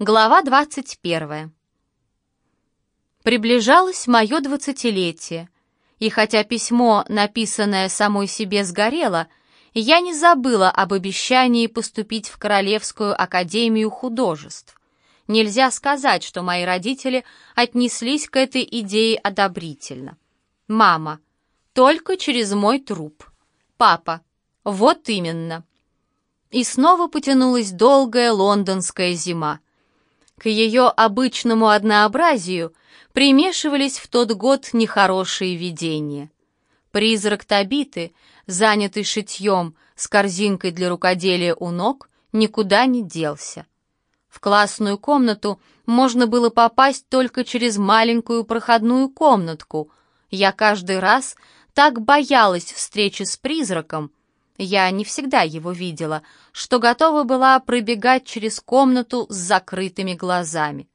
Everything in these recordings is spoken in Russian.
Глава 21. Приближалось мое двадцатилетие, и хотя письмо, написанное самой себе, сгорело, я не забыла об обещании поступить в Королевскую академию художеств. Нельзя сказать, что мои родители отнеслись к этой идее одобрительно. Мама. Только через мой труп. Папа. Вот именно. И снова потянулась долгая лондонская зима. К ее обычному однообразию примешивались в тот год нехорошие видения. Призрак Табиты, занятый шитьем с корзинкой для рукоделия у ног, никуда не делся. В классную комнату можно было попасть только через маленькую проходную комнатку. Я каждый раз так боялась встречи с призраком, я не всегда его видела, что готова была пробегать через комнату с закрытыми глазами.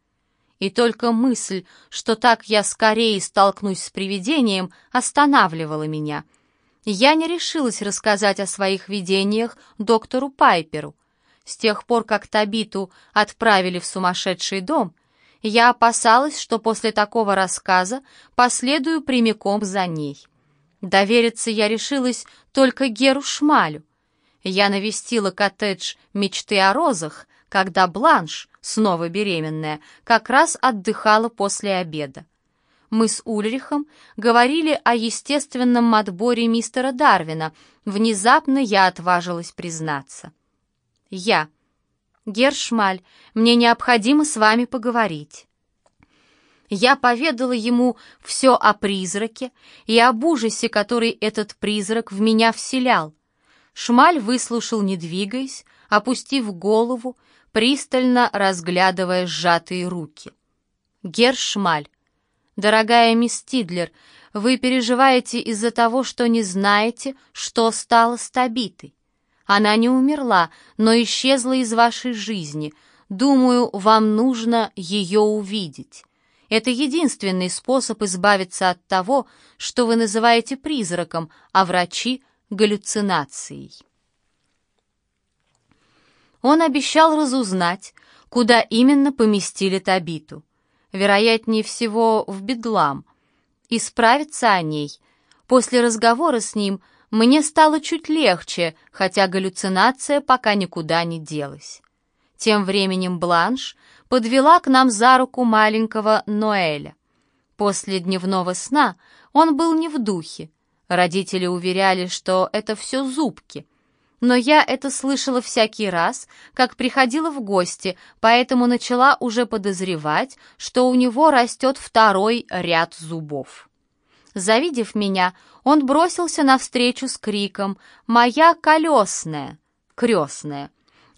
И только мысль, что так я скорее столкнусь с привидением, останавливала меня. Я не решилась рассказать о своих видениях доктору Пайперу. С тех пор, как Табиту отправили в сумасшедший дом, я опасалась, что после такого рассказа последую прямиком за ней. Довериться я решилась только Геру Шмалю. Я навестила коттедж мечты о розах, когда Бланш, снова беременная, как раз отдыхала после обеда. Мы с Ульрихом говорили о естественном отборе мистера Дарвина. Внезапно я отважилась признаться. Я. Гершмаль, мне необходимо с вами поговорить. Я поведала ему все о призраке и об ужасе, который этот призрак в меня вселял. Шмаль выслушал, не двигаясь, опустив голову, пристально разглядывая сжатые руки. Гершмаль, дорогая мисс Тидлер, вы переживаете из-за того, что не знаете, что стало с Табитой. Она не умерла, но исчезла из вашей жизни. Думаю, вам нужно ее увидеть. Это единственный способ избавиться от того, что вы называете призраком, а врачи — галлюцинацией. Он обещал разузнать, куда именно поместили Табиту. Вероятнее всего, в Бедлам. И справиться о ней. После разговора с ним мне стало чуть легче, хотя галлюцинация пока никуда не делась. Тем временем Бланш подвела к нам за руку маленького Ноэля. После дневного сна он был не в духе. Родители уверяли, что это все зубки. Но я это слышала всякий раз, как приходила в гости, поэтому начала уже подозревать, что у него растет второй ряд зубов. Завидев меня, он бросился навстречу с криком «Моя колесная!» крестная.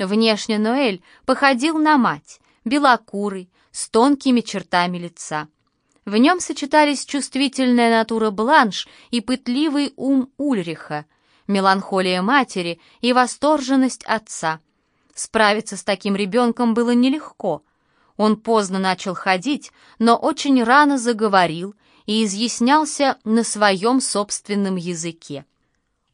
Внешне Ноэль походил на мать, белокурый, с тонкими чертами лица. В нем сочетались чувствительная натура Бланш и пытливый ум Ульриха, меланхолия матери и восторженность отца. Справиться с таким ребенком было нелегко. Он поздно начал ходить, но очень рано заговорил и изъяснялся на своем собственном языке.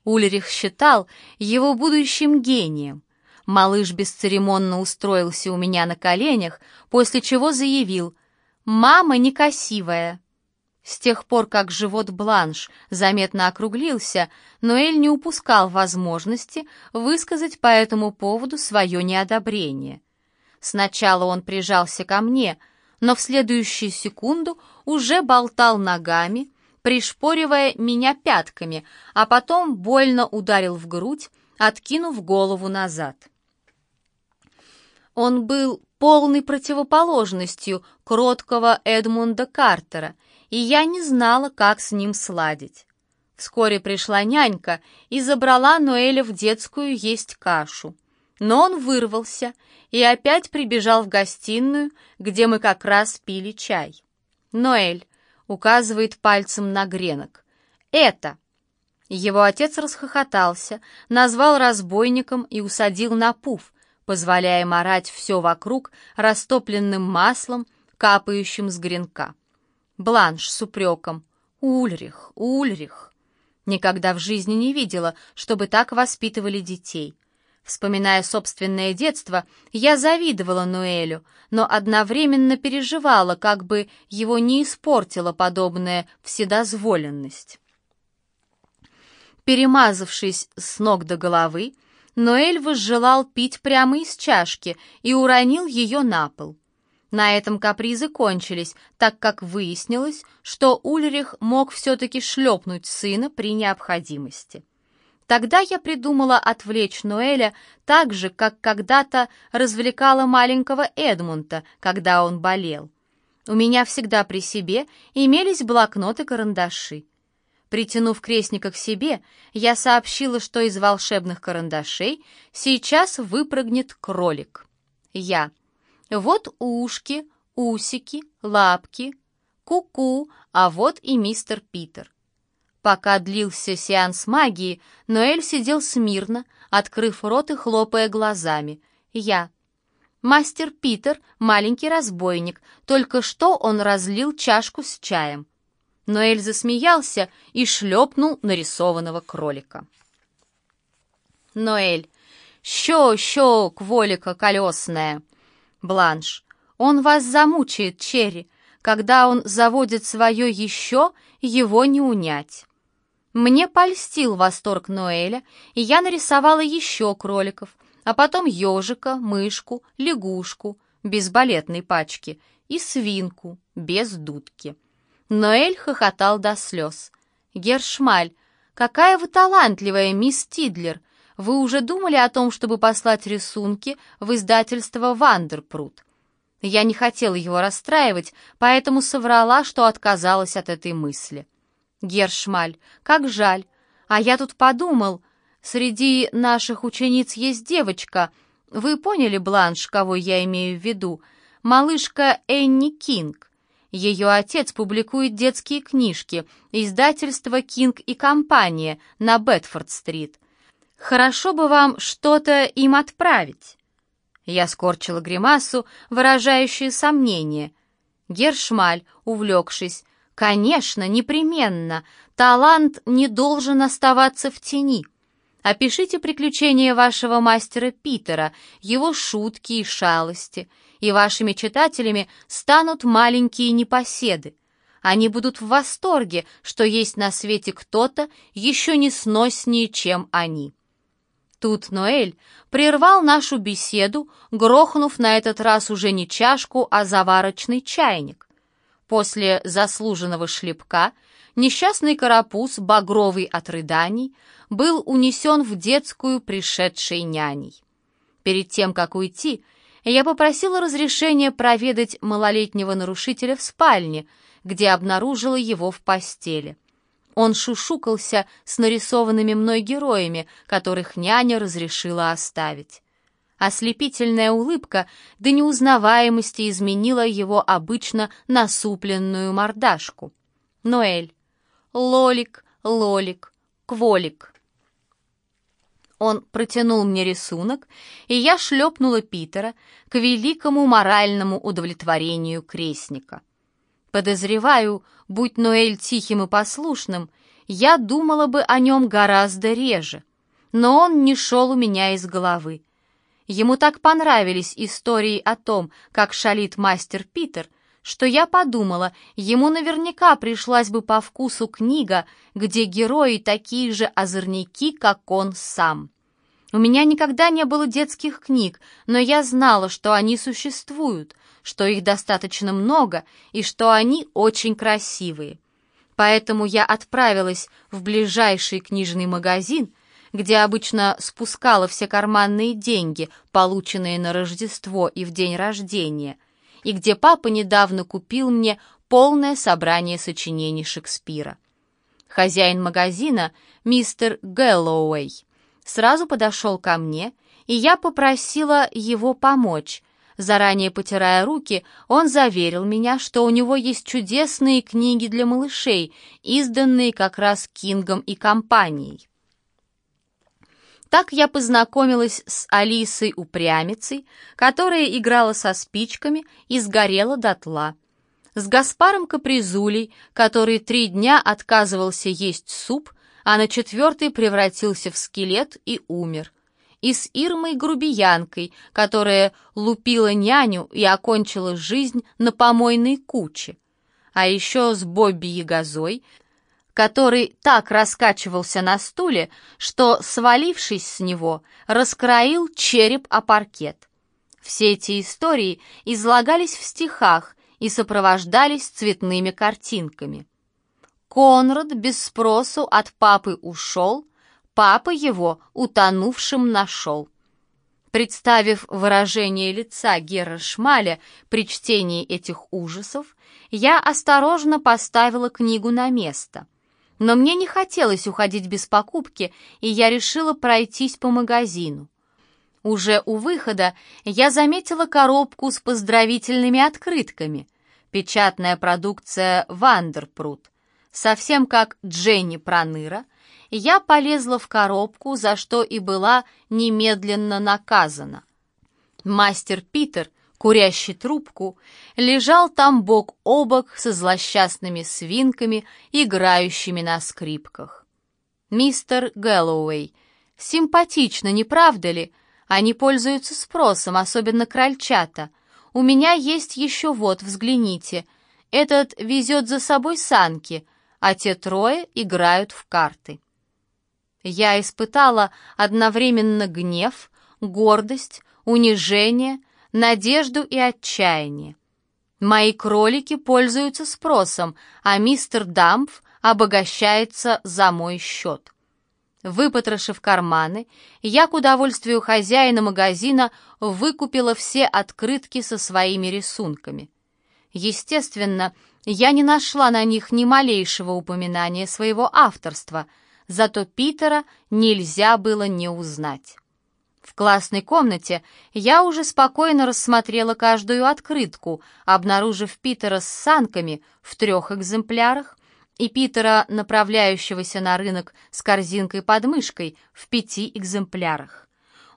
Ульрих считал его будущим гением, Малыш бесцеремонно устроился у меня на коленях, после чего заявил «Мама некрасивая». С тех пор, как живот Бланш заметно округлился, Ноэль не упускал возможности высказать по этому поводу свое неодобрение. Сначала он прижался ко мне, но в следующую секунду уже болтал ногами, пришпоривая меня пятками, а потом больно ударил в грудь, откинув голову назад. Он был полной противоположностью кроткого Эдмунда Картера, и я не знала, как с ним сладить. Вскоре пришла нянька и забрала Ноэля в детскую есть кашу. Но он вырвался и опять прибежал в гостиную, где мы как раз пили чай. «Ноэль», — указывает пальцем на гренок, — «это». Его отец расхохотался, назвал разбойником и усадил на пуф, позволяя морать все вокруг растопленным маслом, капающим с гренка. Бланш с упреком. «Ульрих, Ульрих!» Никогда в жизни не видела, чтобы так воспитывали детей. Вспоминая собственное детство, я завидовала Нуэлю, но одновременно переживала, как бы его не испортила подобная вседозволенность. Перемазавшись с ног до головы, Ноэль возжелал пить прямо из чашки и уронил ее на пол. На этом капризы кончились, так как выяснилось, что Ульрих мог все-таки шлепнуть сына при необходимости. Тогда я придумала отвлечь Ноэля так же, как когда-то развлекала маленького Эдмунда, когда он болел. У меня всегда при себе имелись блокноты и карандаши. Притянув крестника к себе, я сообщила, что из волшебных карандашей сейчас выпрыгнет кролик. Я. Вот ушки, усики, лапки, ку-ку, а вот и мистер Питер. Пока длился сеанс магии, Ноэль сидел смирно, открыв рот и хлопая глазами. Я. Мастер Питер, маленький разбойник, только что он разлил чашку с чаем. Ноэль засмеялся и шлепнул нарисованного кролика. Ноэль. «Щё-щё, кволика колесная!» Бланш. «Он вас замучает, Черри. Когда он заводит свое еще, его не унять». Мне польстил восторг Ноэля, и я нарисовала еще кроликов, а потом ежика, мышку, лягушку, без балетной пачки, и свинку, без дудки. Ноэль хохотал до слез. «Гершмаль, какая вы талантливая, мисс Тидлер! Вы уже думали о том, чтобы послать рисунки в издательство «Вандерпрут»?» Я не хотела его расстраивать, поэтому соврала, что отказалась от этой мысли. Гершмаль, как жаль. А я тут подумал, среди наших учениц есть девочка. Вы поняли, Бланш, кого я имею в виду? Малышка Энни Кинг. Ее отец публикует детские книжки, издательство «Кинг и компания» на Бетфорд-стрит. Хорошо бы вам что-то им отправить. Я скорчила гримасу, выражающую сомнение. Гершмаль, увлекшись, Конечно, непременно. Талант не должен оставаться в тени. Опишите приключения вашего мастера Питера, его шутки и шалости, и вашими читателями станут маленькие непоседы. Они будут в восторге, что есть на свете кто-то еще не сноснее, чем они. Тут Ноэль прервал нашу беседу, грохнув на этот раз уже не чашку, а заварочный чайник. После заслуженного шлепка несчастный карапуз, багровый от рыданий, был унесен в детскую пришедшей няней. Перед тем, как уйти, я попросила разрешения проведать малолетнего нарушителя в спальне, где обнаружила его в постели. Он шушукался с нарисованными мной героями, которых няня разрешила оставить. Ослепительная улыбка до неузнаваемости изменила его обычно насупленную мордашку. Ноэль. Лолик, лолик, кволик. Он протянул мне рисунок, и я шлепнула Питера к великому моральному удовлетворению крестника. Подозреваю, будь Ноэль тихим и послушным, я думала бы о нем гораздо реже, но он не шел у меня из головы. Ему так понравились истории о том, как шалит мастер Питер, что я подумала, ему наверняка пришлась бы по вкусу книга, где герои такие же озорники, как он сам. У меня никогда не было детских книг, но я знала, что они существуют, что их достаточно много и что они очень красивые. Поэтому я отправилась в ближайший книжный магазин, где обычно спускала все карманные деньги, полученные на Рождество и в день рождения, и где папа недавно купил мне полное собрание сочинений Шекспира. Хозяин магазина, мистер Гэллоуэй, сразу подошел ко мне, и я попросила его помочь. Заранее потирая руки, он заверил меня, что у него есть чудесные книги для малышей, изданные как раз Кингом и компанией. Так я познакомилась с Алисой Упрямицей, которая играла со спичками и сгорела дотла. С Гаспаром Капризулей, который три дня отказывался есть суп, а на четвертый превратился в скелет и умер. и с Ирмой Грубиянкой, которая лупила няню и окончила жизнь на помойной куче. А еще с Бобби Ягозой, который так раскачивался на стуле, что, свалившись с него, раскроил череп о паркет. Все эти истории излагались в стихах и сопровождались цветными картинками. Конрад без спросу от папы ушел, папа его утонувшим нашел. Представив выражение лица Гера Шмаля при чтении этих ужасов, я осторожно поставила книгу на место. Но мне не хотелось уходить без покупки, и я решила пройтись по магазину. Уже у выхода я заметила коробку с поздравительными открытками. Печатная продукция «Вандерпрут». Совсем как Дженни Проныра, я полезла в коробку, за что и была немедленно наказана. Мастер Питер, курящий трубку, лежал там бок о бок со злосчастными свинками, играющими на скрипках. Мистер Гэллоуэй, симпатично, не правда ли? Они пользуются спросом, особенно крольчата. У меня есть еще вот, взгляните. Этот везет за собой санки — а те трое играют в карты. Я испытала одновременно гнев, гордость, унижение, надежду и отчаяние. Мои кролики пользуются спросом, а мистер Дампф обогащается за мой счет. Выпотрошив карманы, я к удовольствию хозяина магазина выкупила все открытки со своими рисунками. Естественно, я не нашла на них ни малейшего упоминания своего авторства, зато Питера нельзя было не узнать. В классной комнате я уже спокойно рассмотрела каждую открытку, обнаружив Питера с санками в трех экземплярах и Питера, направляющегося на рынок с корзинкой под мышкой, в пяти экземплярах.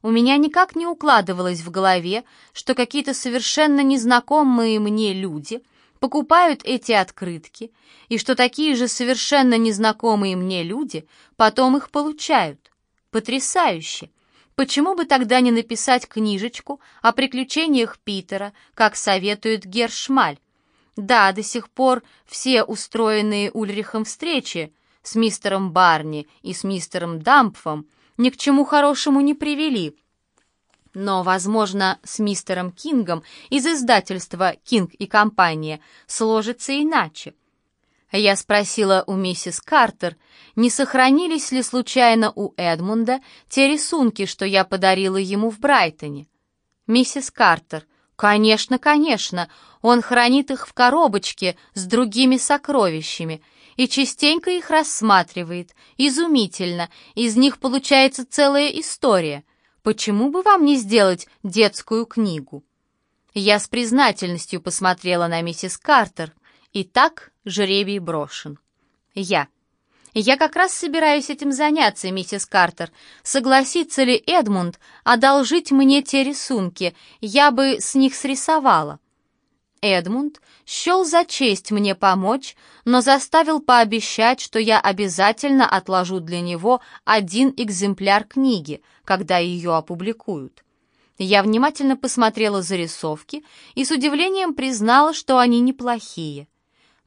У меня никак не укладывалось в голове, что какие-то совершенно незнакомые мне люди — покупают эти открытки, и что такие же совершенно незнакомые мне люди потом их получают. Потрясающе! Почему бы тогда не написать книжечку о приключениях Питера, как советует Гершмаль? Да, до сих пор все устроенные Ульрихом встречи с мистером Барни и с мистером Дампфом ни к чему хорошему не привели — но, возможно, с мистером Кингом из издательства «Кинг и компания» сложится иначе. Я спросила у миссис Картер, не сохранились ли случайно у Эдмунда те рисунки, что я подарила ему в Брайтоне. Миссис Картер, конечно, конечно, он хранит их в коробочке с другими сокровищами и частенько их рассматривает. Изумительно, из них получается целая история. Почему бы вам не сделать детскую книгу? Я с признательностью посмотрела на миссис Картер. И так жребий брошен. Я. Я как раз собираюсь этим заняться, миссис Картер. Согласится ли Эдмунд одолжить мне те рисунки? Я бы с них срисовала. Эдмунд счел за честь мне помочь, но заставил пообещать, что я обязательно отложу для него один экземпляр книги, когда ее опубликуют. Я внимательно посмотрела зарисовки и с удивлением признала, что они неплохие.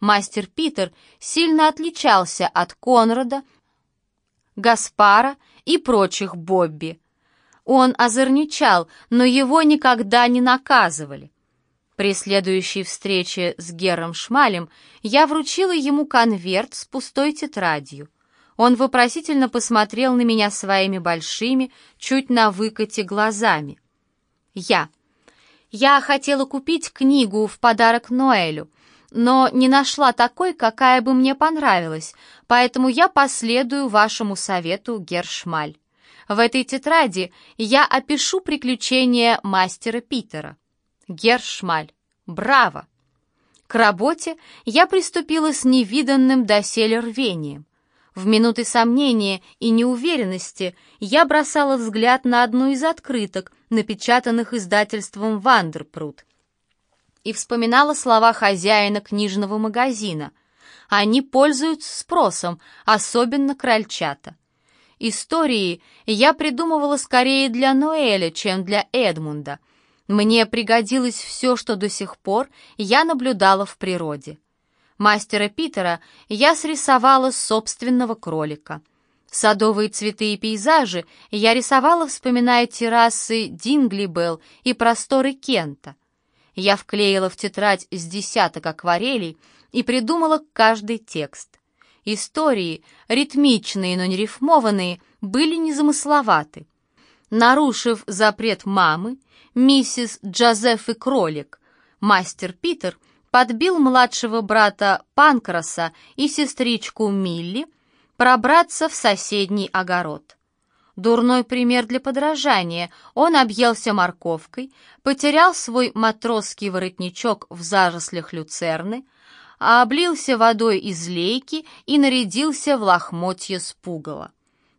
Мастер Питер сильно отличался от Конрада, Гаспара и прочих Бобби. Он озорничал, но его никогда не наказывали. При следующей встрече с Гером Шмалем я вручила ему конверт с пустой тетрадью. Он вопросительно посмотрел на меня своими большими, чуть на выкате глазами. Я. Я хотела купить книгу в подарок Ноэлю, но не нашла такой, какая бы мне понравилась, поэтому я последую вашему совету, Гершмаль. В этой тетради я опишу приключения мастера Питера. Гершмаль. Браво! К работе я приступила с невиданным доселе рвением. В минуты сомнения и неуверенности я бросала взгляд на одну из открыток, напечатанных издательством «Вандерпрут», и вспоминала слова хозяина книжного магазина. Они пользуются спросом, особенно крольчата. Истории я придумывала скорее для Ноэля, чем для Эдмунда. Мне пригодилось все, что до сих пор я наблюдала в природе. Мастера Питера я срисовала собственного кролика. Садовые цветы и пейзажи я рисовала, вспоминая террасы Динглибелл и просторы Кента. Я вклеила в тетрадь с десяток акварелей и придумала каждый текст. Истории, ритмичные, но не рифмованные, были незамысловаты. Нарушив запрет мамы, миссис Джозеф и кролик, мастер Питер подбил младшего брата Панкраса и сестричку Милли пробраться в соседний огород. Дурной пример для подражания. Он объелся морковкой, потерял свой матросский воротничок в зарослях люцерны, облился водой из лейки и нарядился в лохмотье с пугала.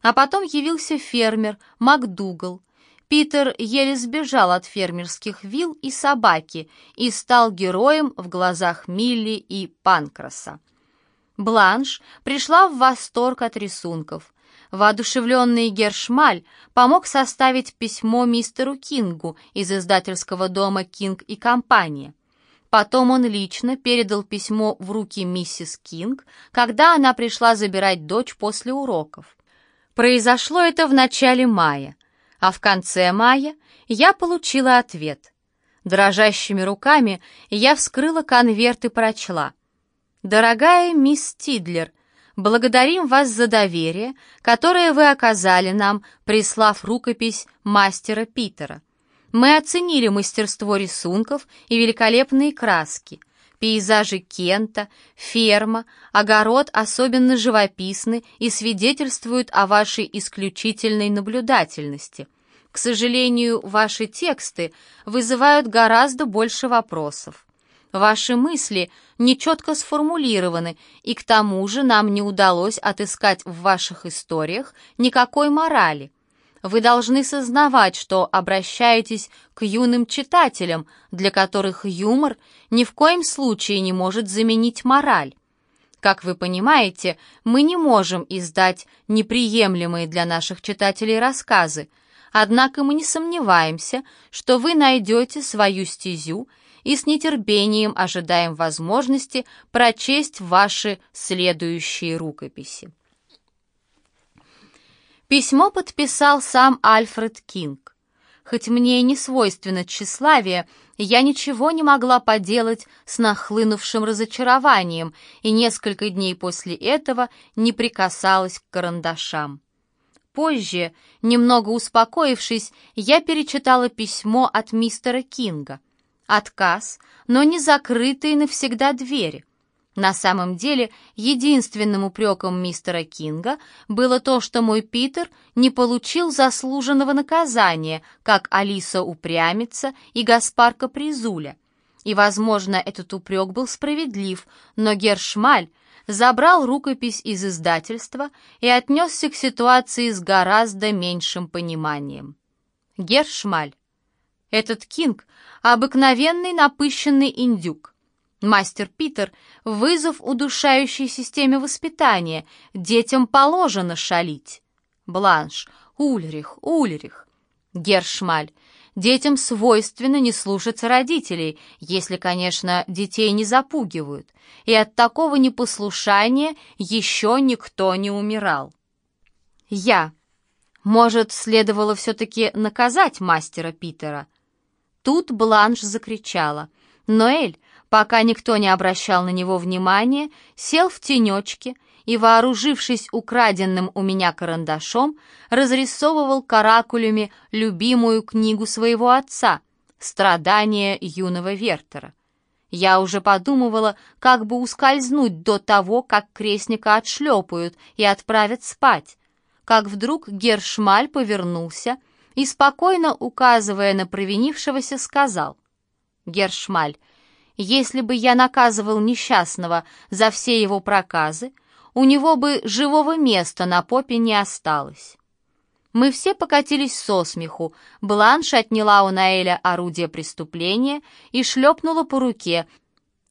А потом явился фермер МакДугал. Питер еле сбежал от фермерских вил и собаки и стал героем в глазах Милли и Панкраса. Бланш пришла в восторг от рисунков. Воодушевленный Гершмаль помог составить письмо мистеру Кингу из издательского дома «Кинг и компания». Потом он лично передал письмо в руки миссис Кинг, когда она пришла забирать дочь после уроков. Произошло это в начале мая, а в конце мая я получила ответ. Дрожащими руками я вскрыла конверт и прочла. «Дорогая мисс Тидлер, благодарим вас за доверие, которое вы оказали нам, прислав рукопись мастера Питера. Мы оценили мастерство рисунков и великолепные краски. Пейзажи Кента, ферма, огород особенно живописны и свидетельствуют о вашей исключительной наблюдательности. К сожалению, ваши тексты вызывают гораздо больше вопросов. Ваши мысли нечетко сформулированы, и к тому же нам не удалось отыскать в ваших историях никакой морали. Вы должны сознавать, что обращаетесь к юным читателям, для которых юмор ни в коем случае не может заменить мораль. Как вы понимаете, мы не можем издать неприемлемые для наших читателей рассказы, однако мы не сомневаемся, что вы найдете свою стезю и с нетерпением ожидаем возможности прочесть ваши следующие рукописи. Письмо подписал сам Альфред Кинг. Хоть мне и не свойственно тщеславие, я ничего не могла поделать с нахлынувшим разочарованием и несколько дней после этого не прикасалась к карандашам. Позже, немного успокоившись, я перечитала письмо от мистера Кинга. Отказ, но не закрытые навсегда двери. На самом деле, единственным упреком мистера Кинга было то, что мой Питер не получил заслуженного наказания, как Алиса упрямится и Гаспарка Призуля. И, возможно, этот упрек был справедлив, но Гершмаль забрал рукопись из издательства и отнесся к ситуации с гораздо меньшим пониманием. Гершмаль. Этот Кинг — обыкновенный напыщенный индюк. Мастер Питер — вызов удушающей системе воспитания. Детям положено шалить. Бланш. Ульрих, Ульрих. Гершмаль. Детям свойственно не слушаться родителей, если, конечно, детей не запугивают. И от такого непослушания еще никто не умирал. Я. Может, следовало все-таки наказать мастера Питера? Тут Бланш закричала. «Ноэль, пока никто не обращал на него внимания, сел в тенечке и, вооружившись украденным у меня карандашом, разрисовывал каракулями любимую книгу своего отца «Страдания юного Вертера». Я уже подумывала, как бы ускользнуть до того, как крестника отшлепают и отправят спать, как вдруг Гершмаль повернулся — и, спокойно указывая на провинившегося, сказал, «Гершмаль, если бы я наказывал несчастного за все его проказы, у него бы живого места на попе не осталось». Мы все покатились со смеху. Бланш отняла у Наэля орудие преступления и шлепнула по руке,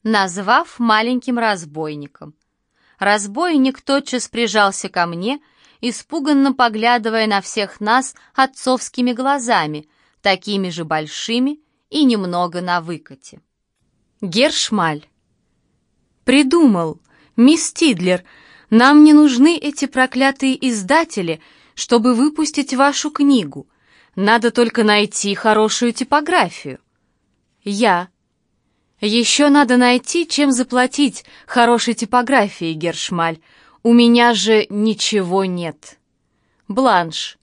назвав маленьким разбойником. Разбойник тотчас прижался ко мне испуганно поглядывая на всех нас отцовскими глазами, такими же большими и немного на выкате. Гершмаль. «Придумал, мисс Тидлер, нам не нужны эти проклятые издатели, чтобы выпустить вашу книгу. Надо только найти хорошую типографию». «Я». «Еще надо найти, чем заплатить хорошей типографии, Гершмаль. У меня же ничего нет». «Бланш».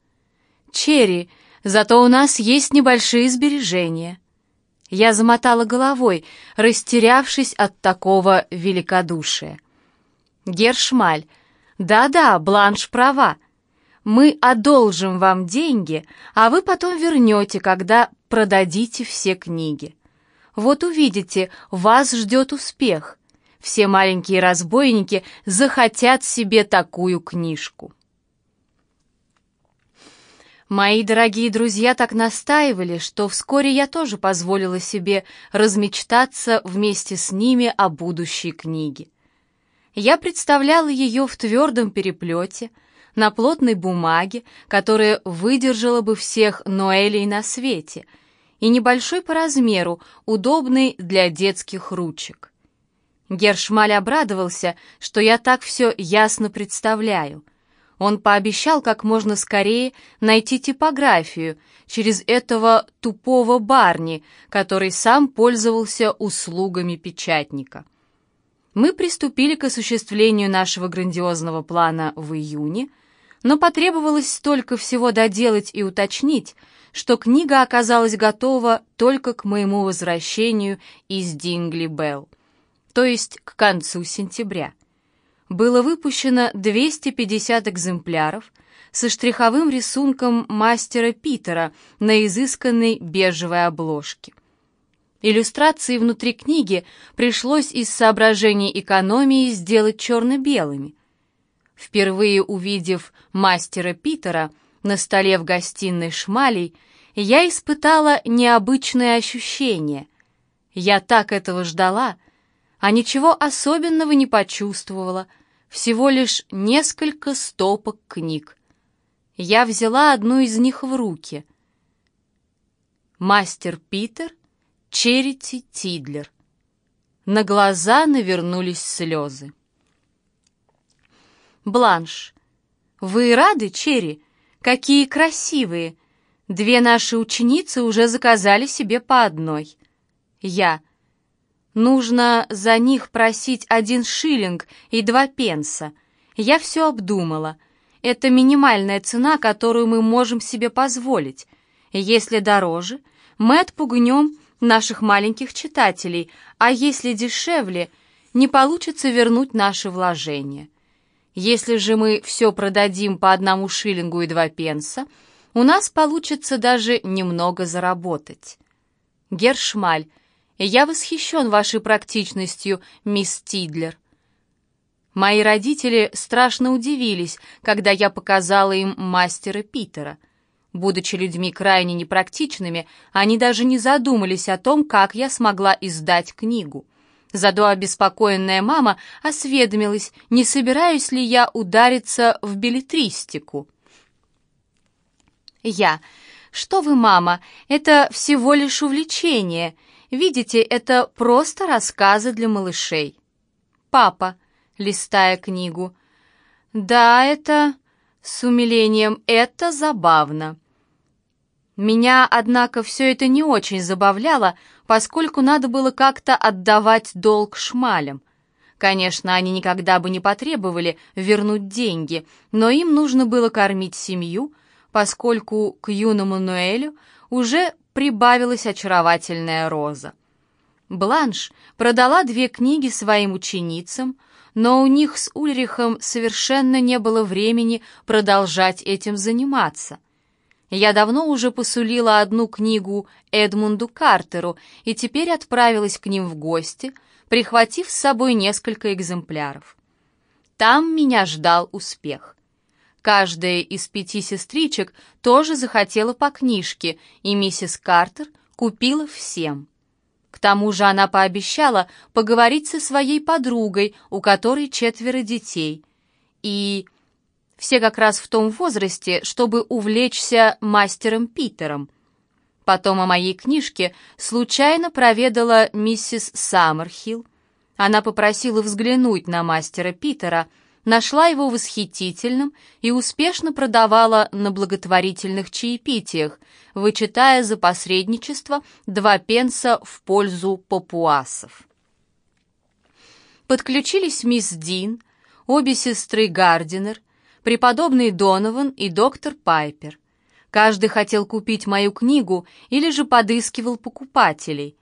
«Черри, зато у нас есть небольшие сбережения». Я замотала головой, растерявшись от такого великодушия. Гершмаль, да-да, Бланш права. Мы одолжим вам деньги, а вы потом вернете, когда продадите все книги. Вот увидите, вас ждет успех. Все маленькие разбойники захотят себе такую книжку. Мои дорогие друзья так настаивали, что вскоре я тоже позволила себе размечтаться вместе с ними о будущей книге. Я представляла ее в твердом переплете, на плотной бумаге, которая выдержала бы всех Ноэлей на свете, и небольшой по размеру, удобный для детских ручек. Гершмаль обрадовался, что я так все ясно представляю — он пообещал как можно скорее найти типографию через этого тупого Барни, который сам пользовался услугами печатника. Мы приступили к осуществлению нашего грандиозного плана в июне, но потребовалось столько всего доделать и уточнить, что книга оказалась готова только к моему возвращению из Дингли-Белл, то есть к концу сентября было выпущено 250 экземпляров со штриховым рисунком мастера Питера на изысканной бежевой обложке. Иллюстрации внутри книги пришлось из соображений экономии сделать черно-белыми. Впервые увидев мастера Питера на столе в гостиной Шмалей, я испытала необычное ощущение. Я так этого ждала, а ничего особенного не почувствовала — всего лишь несколько стопок книг. Я взяла одну из них в руки. Мастер Питер, Черити Тидлер. На глаза навернулись слезы. Бланш. Вы рады, Черри? Какие красивые! Две наши ученицы уже заказали себе по одной. Я. Нужно за них просить один шиллинг и два пенса. Я все обдумала. Это минимальная цена, которую мы можем себе позволить. Если дороже, мы отпугнем наших маленьких читателей, а если дешевле, не получится вернуть наши вложения. Если же мы все продадим по одному шиллингу и два пенса, у нас получится даже немного заработать. Гершмаль, я восхищен вашей практичностью, мисс Тидлер. Мои родители страшно удивились, когда я показала им мастера Питера. Будучи людьми крайне непрактичными, они даже не задумались о том, как я смогла издать книгу. Зато обеспокоенная мама осведомилась, не собираюсь ли я удариться в билетристику. Я. «Что вы, мама, это всего лишь увлечение. Видите, это просто рассказы для малышей. Папа, листая книгу. Да, это... С умилением, это забавно. Меня, однако, все это не очень забавляло, поскольку надо было как-то отдавать долг шмалям. Конечно, они никогда бы не потребовали вернуть деньги, но им нужно было кормить семью, поскольку к юному Ноэлю уже прибавилась очаровательная роза. Бланш продала две книги своим ученицам, но у них с Ульрихом совершенно не было времени продолжать этим заниматься. Я давно уже посулила одну книгу Эдмунду Картеру и теперь отправилась к ним в гости, прихватив с собой несколько экземпляров. Там меня ждал успех. Каждая из пяти сестричек тоже захотела по книжке, и миссис Картер купила всем. К тому же она пообещала поговорить со своей подругой, у которой четверо детей. И все как раз в том возрасте, чтобы увлечься мастером Питером. Потом о моей книжке случайно проведала миссис Саммерхилл. Она попросила взглянуть на мастера Питера, нашла его восхитительным и успешно продавала на благотворительных чаепитиях, вычитая за посредничество два пенса в пользу папуасов. Подключились мисс Дин, обе сестры Гардинер, преподобный Донован и доктор Пайпер. Каждый хотел купить мою книгу или же подыскивал покупателей.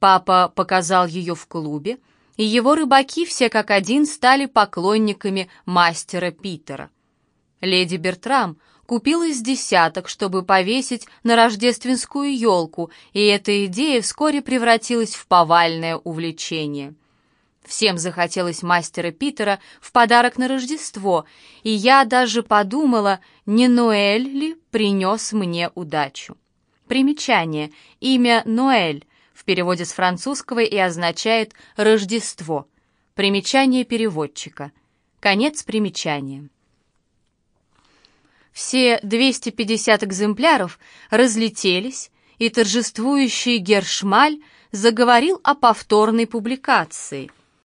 Папа показал ее в клубе, и его рыбаки все как один стали поклонниками мастера Питера. Леди Бертрам купила из десяток, чтобы повесить на рождественскую елку, и эта идея вскоре превратилась в повальное увлечение — Всем захотелось мастера Питера в подарок на Рождество, и я даже подумала, не Ноэль ли принес мне удачу. Примечание. Имя Ноэль в переводе с французского и означает «Рождество». Примечание переводчика. Конец примечания. Все 250 экземпляров разлетелись, и торжествующий Гершмаль заговорил о повторной публикации –